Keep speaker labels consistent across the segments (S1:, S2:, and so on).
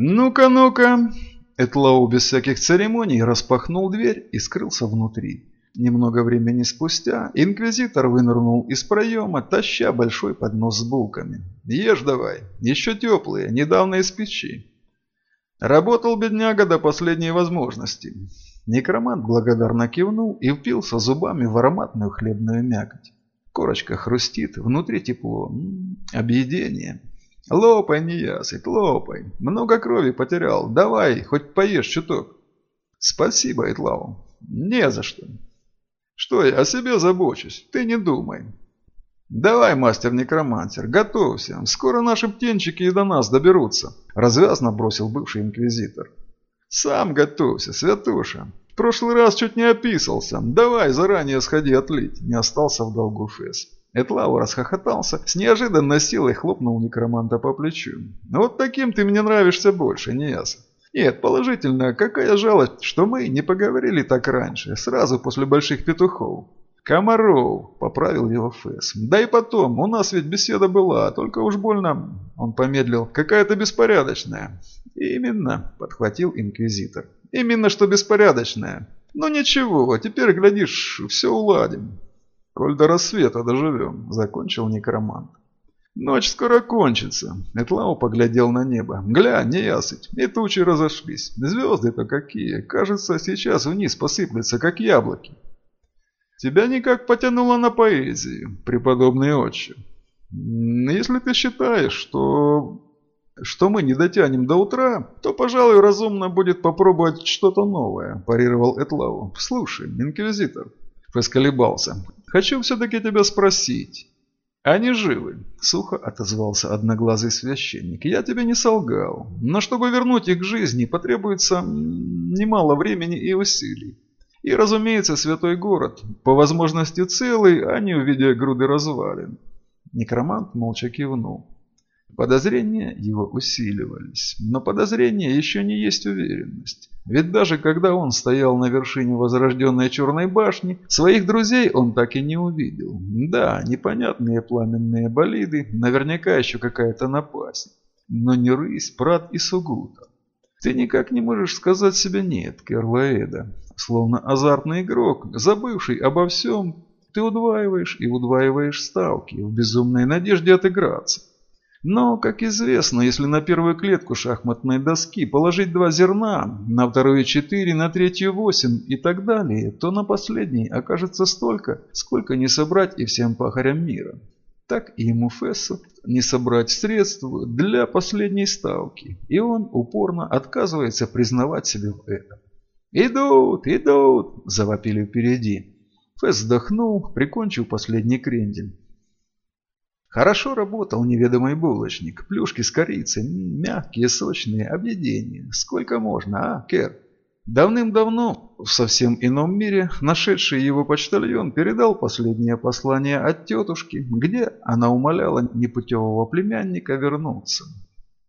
S1: «Ну-ка, ну-ка!» Этлау без всяких церемоний распахнул дверь и скрылся внутри. Немного времени спустя инквизитор вынырнул из проема, таща большой поднос с булками. «Ешь давай, еще теплые, недавно из печи». Работал бедняга до последней возможности. Некромант благодарно кивнул и впился зубами в ароматную хлебную мякоть. Корочка хрустит, внутри тепло. М -м, объедение. Лопай, неясыть, лопай. Много крови потерял. Давай, хоть поешь чуток. Спасибо, Итлау. Не за что. Что я о себе забочусь, ты не думай. Давай, мастер-некромантер, готовься. Скоро наши птенчики и до нас доберутся. Развязно бросил бывший инквизитор. Сам готовься, святуша. В прошлый раз чуть не описался. Давай, заранее сходи отлить. Не остался в долгу Фесс. Этлау расхохотался, с неожиданной силой хлопнул некроманта по плечу. «Вот таким ты мне нравишься больше, ясно. Нет, положительно, какая жалость, что мы не поговорили так раньше, сразу после больших петухов. Комаров, поправил его Фэс. Да и потом, у нас ведь беседа была, только уж больно, он помедлил, какая-то беспорядочная. Именно, подхватил инквизитор. Именно что беспорядочная. Ну ничего, теперь, глядишь, все уладим. «Коль до рассвета доживем», — закончил некромант. «Ночь скоро кончится», — Этлау поглядел на небо. «Глянь, неясыть, и тучи разошлись. Звезды-то какие, кажется, сейчас вниз посыплются, как яблоки». «Тебя никак потянуло на поэзию, преподобный отче. Если ты считаешь, что что мы не дотянем до утра, то, пожалуй, разумно будет попробовать что-то новое», – парировал Этлау. «Слушай, инквизитор». Фэс колебался. Хочу все-таки тебя спросить. Они живы, сухо отозвался одноглазый священник. Я тебе не солгал. Но чтобы вернуть их к жизни, потребуется немало времени и усилий. И, разумеется, святой город, по возможности целый, а не увидя груды развалин. Некромант молча кивнул. Подозрения его усиливались, но подозрения еще не есть уверенность. Ведь даже когда он стоял на вершине возрожденной черной башни, своих друзей он так и не увидел. Да, непонятные пламенные болиды, наверняка еще какая-то напасть. Но не рысь, прат и сугута. Ты никак не можешь сказать себе «нет», Керлаэда. Словно азартный игрок, забывший обо всем, ты удваиваешь и удваиваешь ставки в безумной надежде отыграться. Но, как известно, если на первую клетку шахматной доски положить два зерна, на вторую четыре, на третью восемь и так далее, то на последней окажется столько, сколько не собрать и всем пахарям мира. Так и ему Фессу не собрать средств для последней ставки, и он упорно отказывается признавать себе в этом. «Идут, идут!» – завопили впереди. Фесс вздохнул, прикончил последний крендель. Хорошо работал неведомый булочник. Плюшки с корицей, мягкие, сочные, объедения. Сколько можно, а, Кер? Давным-давно, в совсем ином мире, нашедший его почтальон передал последнее послание от тетушки, где она умоляла непутевого племянника вернуться.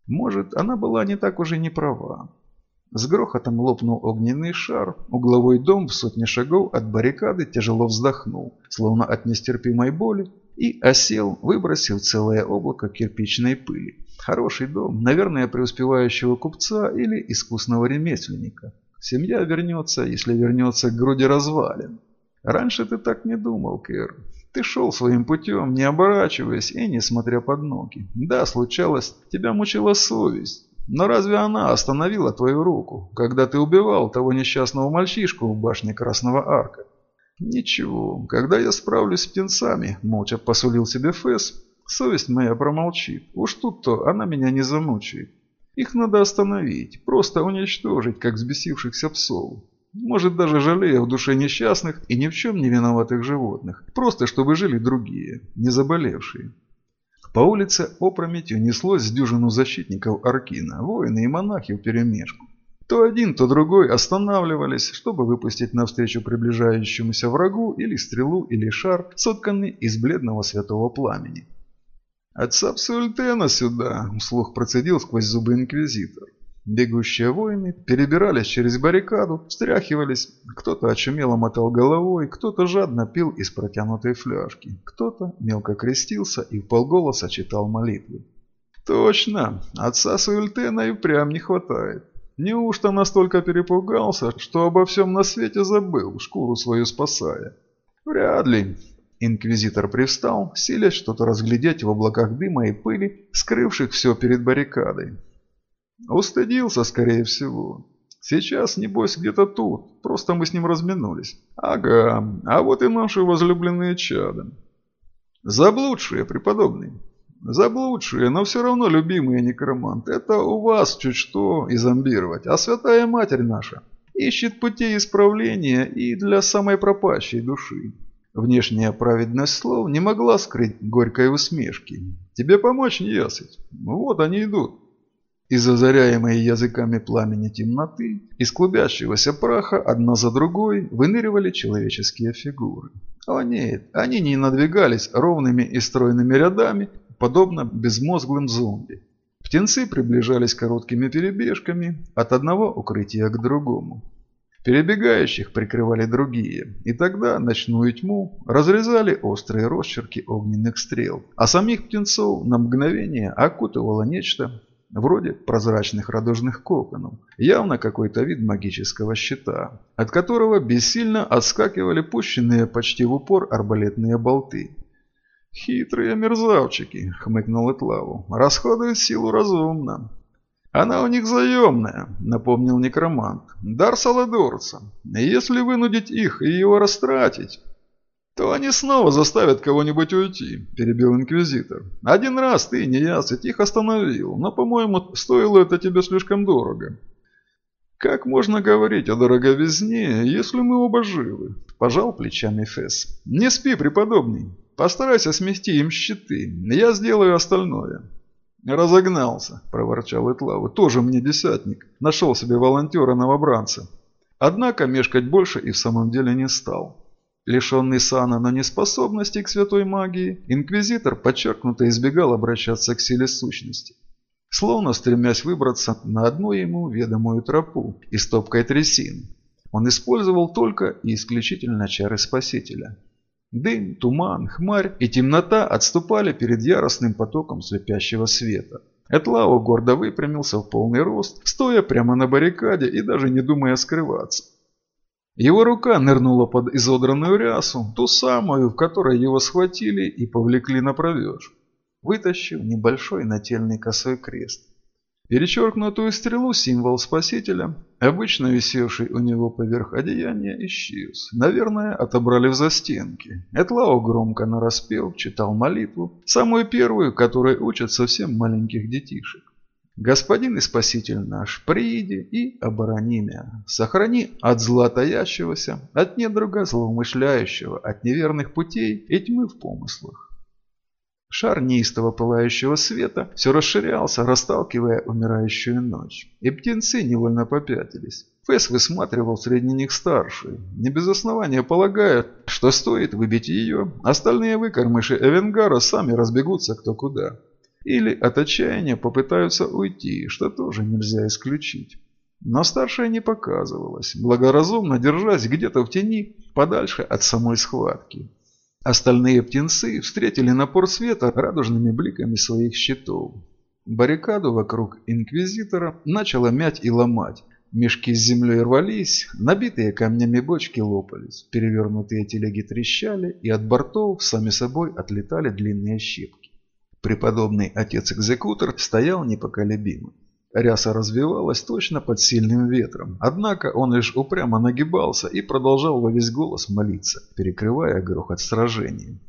S1: Может, она была не так уже не права. С грохотом лопнул огненный шар, угловой дом в сотне шагов от баррикады тяжело вздохнул, словно от нестерпимой боли, и осел, выбросив целое облако кирпичной пыли. Хороший дом, наверное, преуспевающего купца или искусного ремесленника. Семья вернется, если вернется к груди развалин. Раньше ты так не думал, Кэр. Ты шел своим путем, не оборачиваясь и не смотря под ноги. Да, случалось, тебя мучила совесть. Но разве она остановила твою руку, когда ты убивал того несчастного мальчишку в башне Красного Арка? «Ничего, когда я справлюсь с птенцами», – молча посулил себе Фэс, – «совесть моя промолчит. Уж тут-то она меня не замучает. Их надо остановить, просто уничтожить, как взбесившихся псов. Может, даже жалея в душе несчастных и ни в чем не виноватых животных, просто чтобы жили другие, не заболевшие». По улице опрометью неслось с дюжину защитников Аркина, воины и монахи вперемешку. То один, то другой останавливались, чтобы выпустить навстречу приближающемуся врагу или стрелу, или шар, сотканный из бледного святого пламени. «Отца Псультена сюда!» – вслух процедил сквозь зубы инквизитор. Бегущие воины перебирались через баррикаду, встряхивались, кто-то очумело мотал головой, кто-то жадно пил из протянутой фляжки, кто-то мелко крестился и в полголоса читал молитвы. Точно, отца Суэльтена и прям не хватает. Неужто настолько перепугался, что обо всем на свете забыл, шкуру свою спасая? Вряд ли. Инквизитор привстал, силясь что-то разглядеть в облаках дыма и пыли, скрывших все перед баррикадой. Устыдился, скорее всего. Сейчас, небось, где-то тут, просто мы с ним разминулись. Ага, а вот и наши возлюбленные чады. Заблудшие, преподобный. Заблудшие, но все равно любимые некромант. Это у вас чуть что и зомбировать, а Святая Матерь наша ищет путей исправления и для самой пропащей души. Внешняя праведность слов не могла скрыть горькой усмешки. «Тебе помочь, не ясыть? Вот они идут». Из озаряемой языками пламени темноты, из клубящегося праха одна за другой выныривали человеческие фигуры. О нет, они не надвигались ровными и стройными рядами, подобно безмозглым зомби. Птенцы приближались короткими перебежками от одного укрытия к другому. Перебегающих прикрывали другие, и тогда ночную тьму разрезали острые росчерки огненных стрел, а самих птенцов на мгновение окутывало нечто вроде прозрачных радужных коконов, явно какой-то вид магического щита, от которого бессильно отскакивали пущенные почти в упор арбалетные болты. «Хитрые мерзавчики», — хмыкнул Этлаву, — «расходуют силу разумно». «Она у них заемная», — напомнил некромант. «Дар Саладорца. Если вынудить их и его растратить, то они снова заставят кого-нибудь уйти», – перебил инквизитор. «Один раз ты, неясыть, их остановил, но, по-моему, стоило это тебе слишком дорого». «Как можно говорить о дороговизне, если мы оба живы?» – пожал плечами Фесс. «Не спи, преподобный. Постарайся смести им щиты. Я сделаю остальное». «Разогнался», – проворчал Этлаву. «Тоже мне десятник. Нашел себе волонтера-новобранца». Однако мешкать больше и в самом деле не стал. Лишенный сана, но не способности к святой магии, инквизитор подчеркнуто избегал обращаться к силе сущности. Словно стремясь выбраться на одну ему ведомую тропу из топкой трясин, он использовал только и исключительно чары Спасителя. Дым, туман, хмарь и темнота отступали перед яростным потоком слепящего света. Этлао гордо выпрямился в полный рост, стоя прямо на баррикаде и даже не думая скрываться. Его рука нырнула под изодранную рясу, ту самую, в которой его схватили и повлекли на провеж, вытащив небольшой нательный косой крест. Перечеркнутую стрелу символ спасителя, обычно висевший у него поверх одеяния, исчез. Наверное, отобрали в застенки. Этлао громко нараспев читал молитву, самую первую, которой учат совсем маленьких детишек. Господин и Спаситель наш, прииди и оборони меня. Сохрани от зла таящегося, от недруга злоумышляющего, от неверных путей и тьмы в помыслах. Шар неистово пылающего света все расширялся, расталкивая умирающую ночь. И птенцы невольно попятились. Фэс высматривал среди них старшую, не без основания полагая, что стоит выбить ее, остальные выкормыши Эвенгара сами разбегутся кто куда. Или от отчаяния попытаются уйти, что тоже нельзя исключить. Но старшая не показывалась, благоразумно держась где-то в тени, подальше от самой схватки. Остальные птенцы встретили напор света радужными бликами своих щитов. Баррикаду вокруг инквизитора начало мять и ломать. Мешки с землей рвались, набитые камнями бочки лопались, перевернутые телеги трещали, и от бортов сами собой отлетали длинные щепки. Преподобный отец-экзекутор стоял непоколебимо. Ряса развивалась точно под сильным ветром, однако он лишь упрямо нагибался и продолжал во весь голос молиться, перекрывая грохот сражения.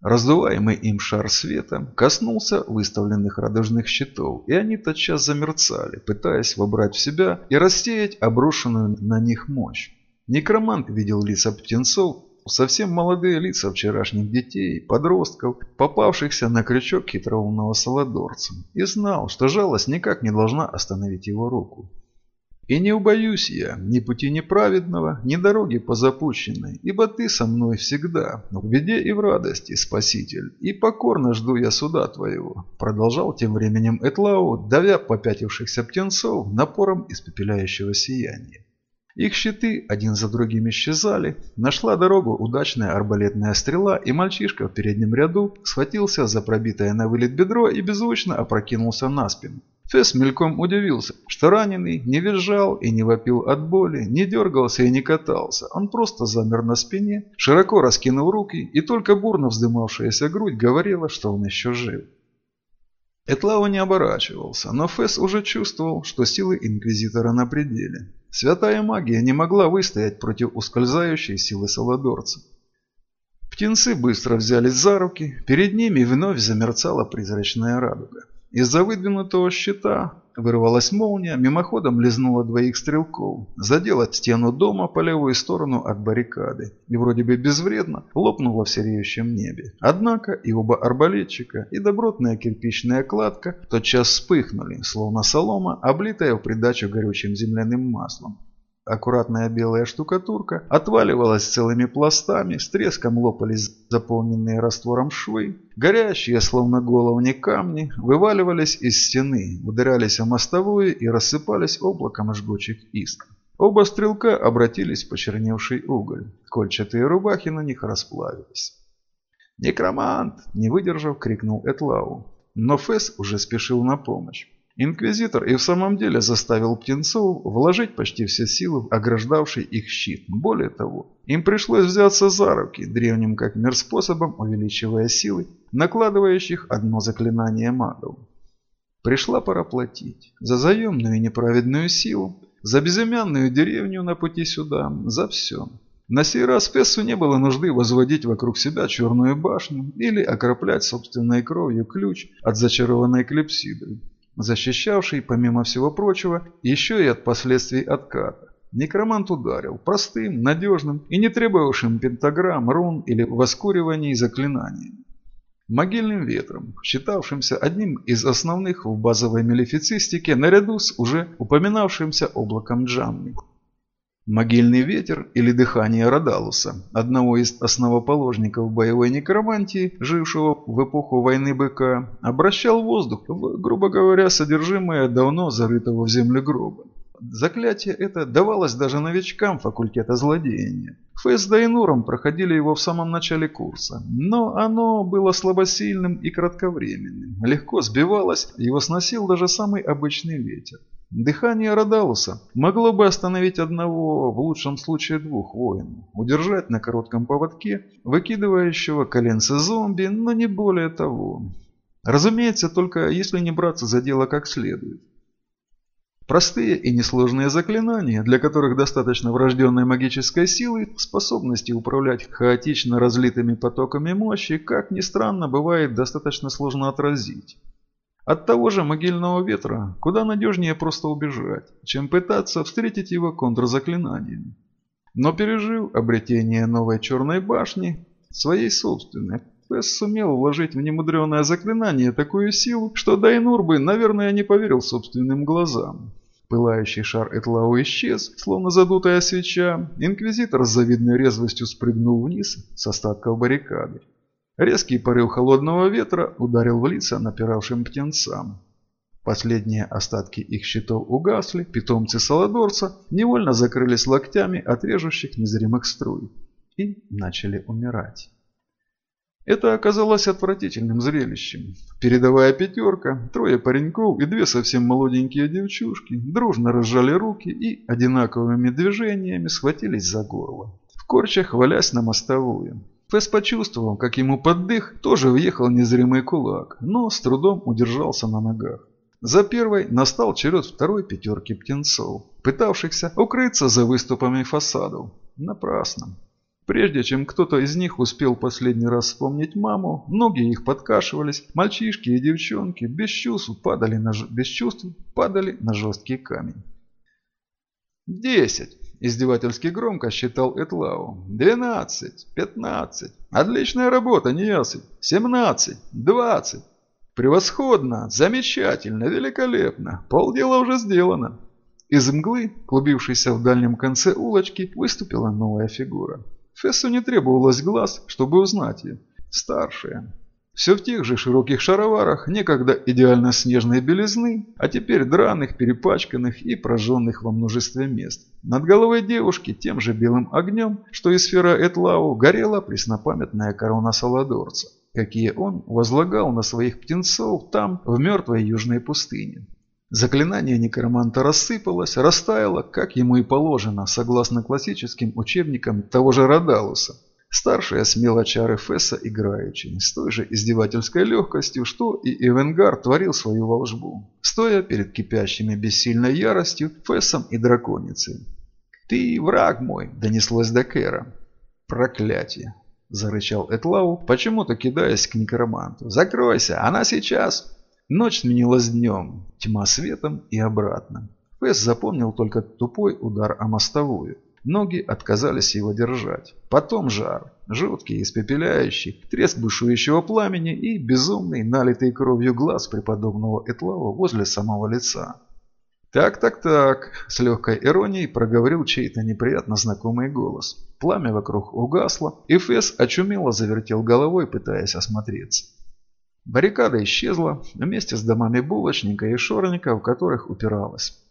S1: Раздуваемый им шар света коснулся выставленных радужных щитов, и они тотчас замерцали, пытаясь вобрать в себя и рассеять обрушенную на них мощь. Некромант видел лица птенцов совсем молодые лица вчерашних детей, подростков, попавшихся на крючок хитроумного саладорца, и знал, что жалость никак не должна остановить его руку. «И не убоюсь я ни пути неправедного, ни дороги позапущенной, ибо ты со мной всегда, в беде и в радости, Спаситель, и покорно жду я суда твоего», продолжал тем временем Этлау, давя попятившихся птенцов напором испепеляющего сияния. Их щиты один за другим исчезали. Нашла дорогу удачная арбалетная стрела, и мальчишка в переднем ряду схватился за пробитое на вылет бедро и беззвучно опрокинулся на спину. Фесс мельком удивился, что раненый не визжал и не вопил от боли, не дергался и не катался. Он просто замер на спине, широко раскинул руки, и только бурно вздымавшаяся грудь говорила, что он еще жив. Этлау не оборачивался, но Фесс уже чувствовал, что силы Инквизитора на пределе. Святая магия не могла выстоять против ускользающей силы Саладорца. Птенцы быстро взялись за руки, перед ними вновь замерцала призрачная радуга. Из-за выдвинутого щита вырвалась молния, мимоходом лизнула двоих стрелков, задела стену дома по левую сторону от баррикады и вроде бы безвредно лопнула в сереющем небе. Однако и оба арбалетчика, и добротная кирпичная кладка тотчас вспыхнули, словно солома, облитая в придачу горючим земляным маслом. Аккуратная белая штукатурка отваливалась целыми пластами, с треском лопались заполненные раствором швы. Горящие, словно головни камни, вываливались из стены, ударялись о мостовую и рассыпались облаком жгучих искр. Оба стрелка обратились в почерневший уголь. Кольчатые рубахи на них расплавились. «Некромант!» – не выдержав, крикнул Этлау. Но Фесс уже спешил на помощь. Инквизитор и в самом деле заставил птенцов вложить почти все силы в ограждавший их щит. Более того, им пришлось взяться за руки, древним как мир способом увеличивая силы, накладывающих одно заклинание магов. Пришла пора платить за заемную и неправедную силу, за безымянную деревню на пути сюда, за все. На сей раз Фессу не было нужды возводить вокруг себя черную башню или окроплять собственной кровью ключ от зачарованной клепсидры защищавший, помимо всего прочего, еще и от последствий отката. Некромант ударил простым, надежным и не требовавшим пентаграмм, рун или воскуриваний заклинанием. Могильным ветром, считавшимся одним из основных в базовой мелефицистике наряду с уже упоминавшимся облаком Джамми. Могильный ветер или дыхание Радалуса, одного из основоположников боевой некромантии, жившего в эпоху войны быка, обращал воздух в, грубо говоря, содержимое давно зарытого в землю гроба. Заклятие это давалось даже новичкам факультета злодеяния. Фэс с Дайнуром проходили его в самом начале курса, но оно было слабосильным и кратковременным, легко сбивалось, его сносил даже самый обычный ветер. Дыхание Радалуса могло бы остановить одного, в лучшем случае двух воинов, удержать на коротком поводке выкидывающего коленца зомби, но не более того. Разумеется, только если не браться за дело как следует. Простые и несложные заклинания, для которых достаточно врожденной магической силы, способности управлять хаотично разлитыми потоками мощи, как ни странно, бывает достаточно сложно отразить. От того же могильного ветра куда надежнее просто убежать, чем пытаться встретить его контрзаклинанием. Но пережив обретение новой черной башни, своей собственной, Фесс сумел вложить в немудреное заклинание такую силу, что Дайнур бы, наверное, не поверил собственным глазам. Пылающий шар Этлау исчез, словно задутая свеча. Инквизитор с завидной резвостью спрыгнул вниз с остатков баррикады. Резкий порыв холодного ветра ударил в лица напиравшим птенцам. Последние остатки их щитов угасли, питомцы Саладорца невольно закрылись локтями от режущих незримых струй и начали умирать. Это оказалось отвратительным зрелищем. Передовая пятерка, трое пареньков и две совсем молоденькие девчушки дружно разжали руки и одинаковыми движениями схватились за горло. В корчах хвалясь на мостовую. Фэс почувствовал, как ему под дых тоже въехал незримый кулак, но с трудом удержался на ногах. За первой настал черед второй пятерки птенцов, пытавшихся укрыться за выступами фасадов. Напрасно. Прежде чем кто-то из них успел последний раз вспомнить маму, ноги их подкашивались, мальчишки и девчонки без чувств падали на, без чувств падали на жесткий камень. «Десять!» Издевательски громко считал Этлау. «Двенадцать! Пятнадцать! Отличная работа, Неясыть! Семнадцать! Двадцать! Превосходно! Замечательно! Великолепно! Полдела уже сделано!» Из мглы, клубившейся в дальнем конце улочки, выступила новая фигура. Фессу не требовалось глаз, чтобы узнать ее. Старшая. Все в тех же широких шароварах, некогда идеально снежной белизны, а теперь драных, перепачканных и прожженных во множестве мест. Над головой девушки тем же белым огнем, что и сфера Этлау, горела преснопамятная корона Саладорца, какие он возлагал на своих птенцов там, в мертвой южной пустыне. Заклинание некроманта рассыпалось, растаяло, как ему и положено, согласно классическим учебникам того же Радалуса. Старшая смело чары Фесса играючи, с той же издевательской легкостью, что и Эвенгар творил свою волжбу, стоя перед кипящими бессильной яростью Фессом и драконицей. «Ты враг мой!» – донеслось до Кэра. «Проклятие!» – зарычал Этлау, почему-то кидаясь к некроманту. «Закройся! Она сейчас!» Ночь сменилась днем, тьма светом и обратно. Фесс запомнил только тупой удар о мостовую. Ноги отказались его держать. Потом жар, жуткий, испепеляющий, треск бушующего пламени и безумный, налитый кровью глаз преподобного Этлава возле самого лица. «Так-так-так», – с легкой иронией проговорил чей-то неприятно знакомый голос. Пламя вокруг угасло, и Фесс очумело завертел головой, пытаясь осмотреться. Баррикада исчезла вместе с домами булочника и шорника, в которых упиралась.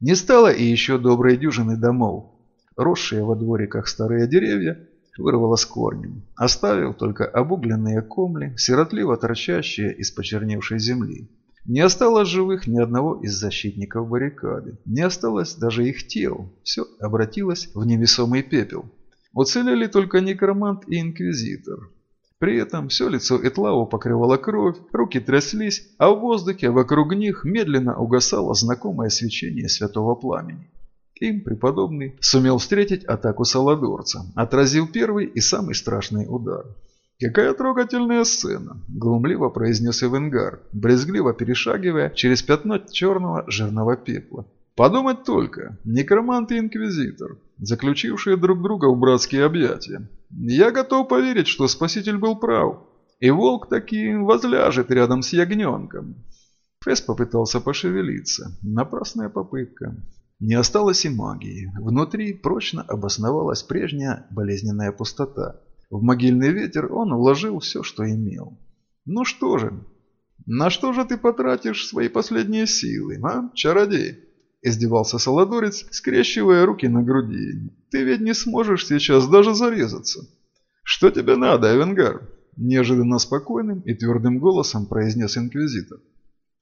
S1: Не стало и еще доброй дюжины домов, росшие во двориках старые деревья, вырвало с корнем, оставив только обугленные комли, сиротливо торчащие из почерневшей земли. Не осталось живых ни одного из защитников баррикады, не осталось даже их тел, все обратилось в невесомый пепел. Уцелели только некромант и инквизитор. При этом все лицо Этлау покрывало кровь, руки тряслись, а в воздухе вокруг них медленно угасало знакомое свечение святого пламени. Им преподобный сумел встретить атаку Саладорца, отразил первый и самый страшный удар. «Какая трогательная сцена!» – глумливо произнес Эвенгар, брезгливо перешагивая через пятно черного жирного пепла. «Подумать только, некромант и инквизитор, заключившие друг друга в братские объятия. Я готов поверить, что Спаситель был прав, и волк таки возляжет рядом с ягненком». Фесс попытался пошевелиться. Напрасная попытка. Не осталось и магии. Внутри прочно обосновалась прежняя болезненная пустота. В могильный ветер он вложил все, что имел. Ну что же, на что же ты потратишь свои последние силы, а, чародей? Издевался Солодорец, скрещивая руки на груди. Ты ведь не сможешь сейчас даже зарезаться. Что тебе надо, Эвенгар? Неожиданно спокойным и твердым голосом произнес инквизитор.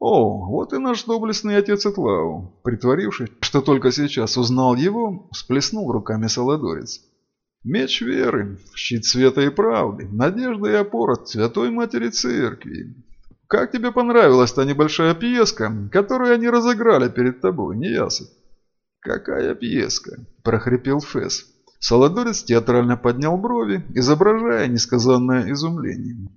S1: «О, вот и наш доблестный отец Этлау!» Притворившись, что только сейчас узнал его, всплеснул руками Солодорец. «Меч веры, щит света и правды, надежда и опора Святой Матери Церкви. Как тебе понравилась та небольшая пьеска, которую они разыграли перед тобой, неясыть?» «Какая пьеска?» – прохрипел Фесс. Солодорец театрально поднял брови, изображая несказанное изумление.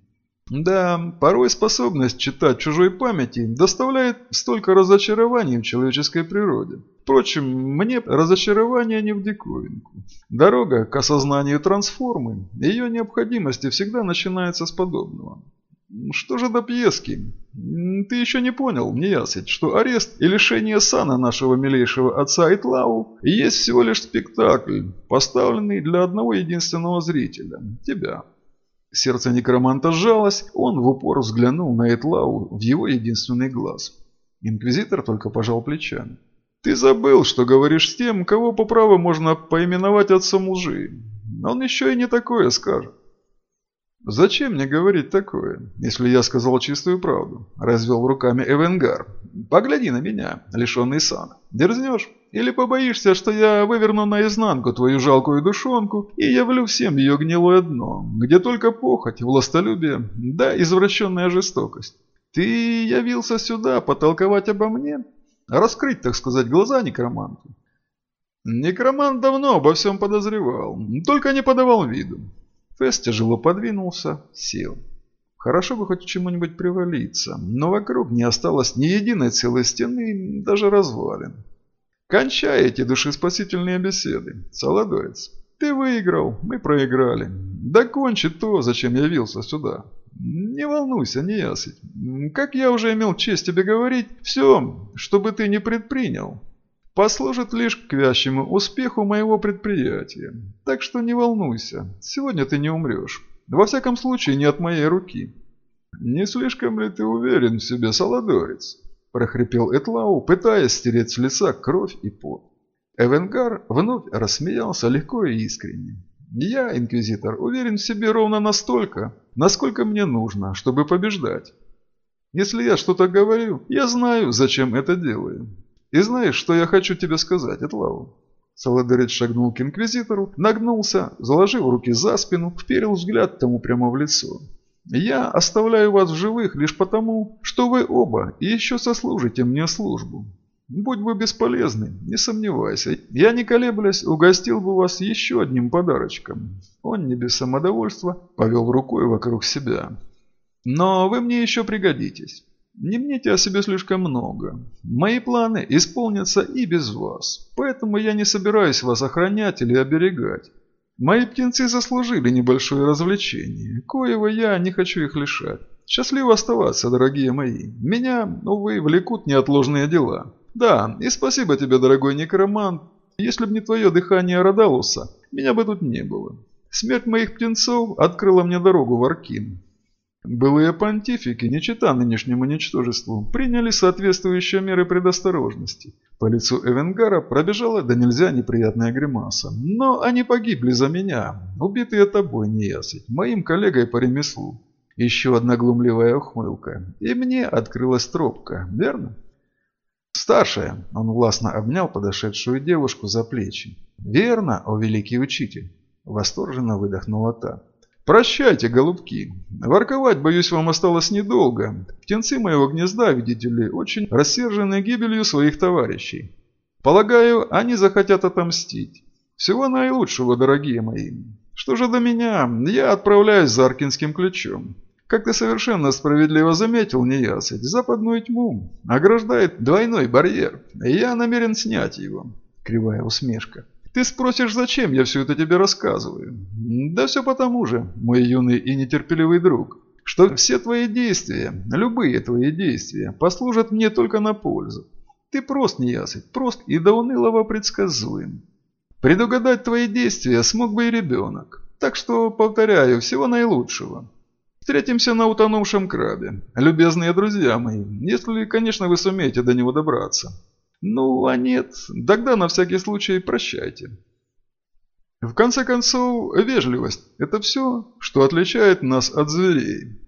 S1: Да, порой способность читать чужой памяти доставляет столько разочарований в человеческой природе. Впрочем, мне разочарование не в диковинку. Дорога к осознанию трансформы, ее необходимости всегда начинается с подобного. Что же до пьески? Ты еще не понял, неясыть, что арест и лишение сана нашего милейшего отца Итлау есть всего лишь спектакль, поставленный для одного единственного зрителя – тебя. Сердце некроманта сжалось, он в упор взглянул на Этлау в его единственный глаз. Инквизитор только пожал плечами. «Ты забыл, что говоришь с тем, кого по праву можно поименовать отцом лжи. Он еще и не такое скажет». «Зачем мне говорить такое, если я сказал чистую правду?» – развел руками Эвенгар. «Погляди на меня, лишенный сана. Дерзнешь? Или побоишься, что я выверну наизнанку твою жалкую душонку и явлю всем ее гнилое дно, где только похоть, властолюбие, да извращенная жестокость? Ты явился сюда потолковать обо мне? Раскрыть, так сказать, глаза некроманту?» Некромант давно обо всем подозревал, только не подавал виду. Фесс тяжело подвинулся, сел. Хорошо бы хоть чему-нибудь привалиться, но вокруг не осталось ни единой целой стены, даже развалин. Кончай эти душеспасительные беседы, Солодорец. Ты выиграл, мы проиграли. Докончи то, зачем явился сюда. Не волнуйся, не ясыть. Как я уже имел честь тебе говорить, все, что бы ты не предпринял, послужит лишь к вящему успеху моего предприятия. Так что не волнуйся, сегодня ты не умрешь. Во всяком случае, не от моей руки. «Не слишком ли ты уверен в себе, Саладорец?» – прохрипел Этлау, пытаясь стереть с лица кровь и пот. Эвенгар вновь рассмеялся легко и искренне. «Я, Инквизитор, уверен в себе ровно настолько, насколько мне нужно, чтобы побеждать. Если я что-то говорю, я знаю, зачем это делаю. И знаешь, что я хочу тебе сказать, Этлау?» Саладорец шагнул к Инквизитору, нагнулся, заложил руки за спину, вперил взгляд тому прямо в лицо. «Я оставляю вас в живых лишь потому, что вы оба еще сослужите мне службу. Будь вы бесполезны, не сомневайся. Я, не колеблясь, угостил бы вас еще одним подарочком». Он не без самодовольства повел рукой вокруг себя. «Но вы мне еще пригодитесь. Не мните о себе слишком много. Мои планы исполнятся и без вас, поэтому я не собираюсь вас охранять или оберегать. Мои птенцы заслужили небольшое развлечение, коего я не хочу их лишать. Счастливо оставаться, дорогие мои. Меня, увы, влекут неотложные дела. Да, и спасибо тебе, дорогой некромант. Если б не твое дыхание Родалуса, меня бы тут не было. Смерть моих птенцов открыла мне дорогу в Аркин. Былые понтифики, не чита нынешнему ничтожеству, приняли соответствующие меры предосторожности. По лицу Эвенгара пробежала да нельзя неприятная гримаса. Но они погибли за меня, убитые тобой, неясыть, моим коллегой по ремеслу. Еще одна глумливая ухмылка. И мне открылась тропка, верно? «Старшая!» – он властно обнял подошедшую девушку за плечи. «Верно, о великий учитель!» – восторженно выдохнула та. «Прощайте, голубки. Ворковать, боюсь, вам осталось недолго. Птенцы моего гнезда, видите ли, очень рассержены гибелью своих товарищей. Полагаю, они захотят отомстить. Всего наилучшего, дорогие мои. Что же до меня, я отправляюсь за Аркинским ключом. Как ты совершенно справедливо заметил, неясыть, западную тьму ограждает двойной барьер, и я намерен снять его. Кривая усмешка. Ты спросишь, зачем я все это тебе рассказываю? Да все потому же, мой юный и нетерпеливый друг, что все твои действия, любые твои действия, послужат мне только на пользу. Ты прост, неясыть, прост и до унылого предсказуем. Предугадать твои действия смог бы и ребенок. Так что, повторяю, всего наилучшего. Встретимся на утонувшем крабе. Любезные друзья мои, если, конечно, вы сумеете до него добраться. Ну, а нет, тогда на всякий случай прощайте. В конце концов, вежливость – это все, что отличает нас от зверей.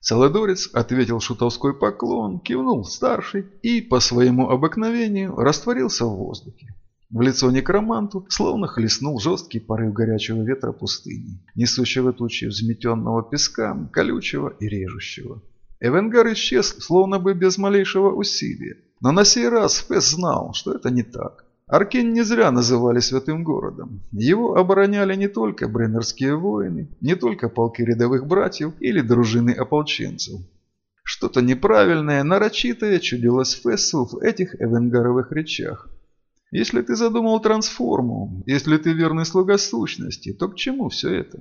S1: Саладорец ответил шутовской поклон, кивнул старший и, по своему обыкновению, растворился в воздухе. В лицо некроманту словно хлестнул жесткий порыв горячего ветра пустыни, несущего тучи взметенного песка, колючего и режущего. Эвенгар исчез, словно бы без малейшего усилия. Но на сей раз Фесс знал, что это не так. Аркен не зря называли святым городом. Его обороняли не только бреннерские воины, не только полки рядовых братьев или дружины ополченцев. Что-то неправильное, нарочитое чудилось Фессу в этих эвенгаровых речах. Если ты задумал трансформу, если ты верный слуга сущности, то к чему все это?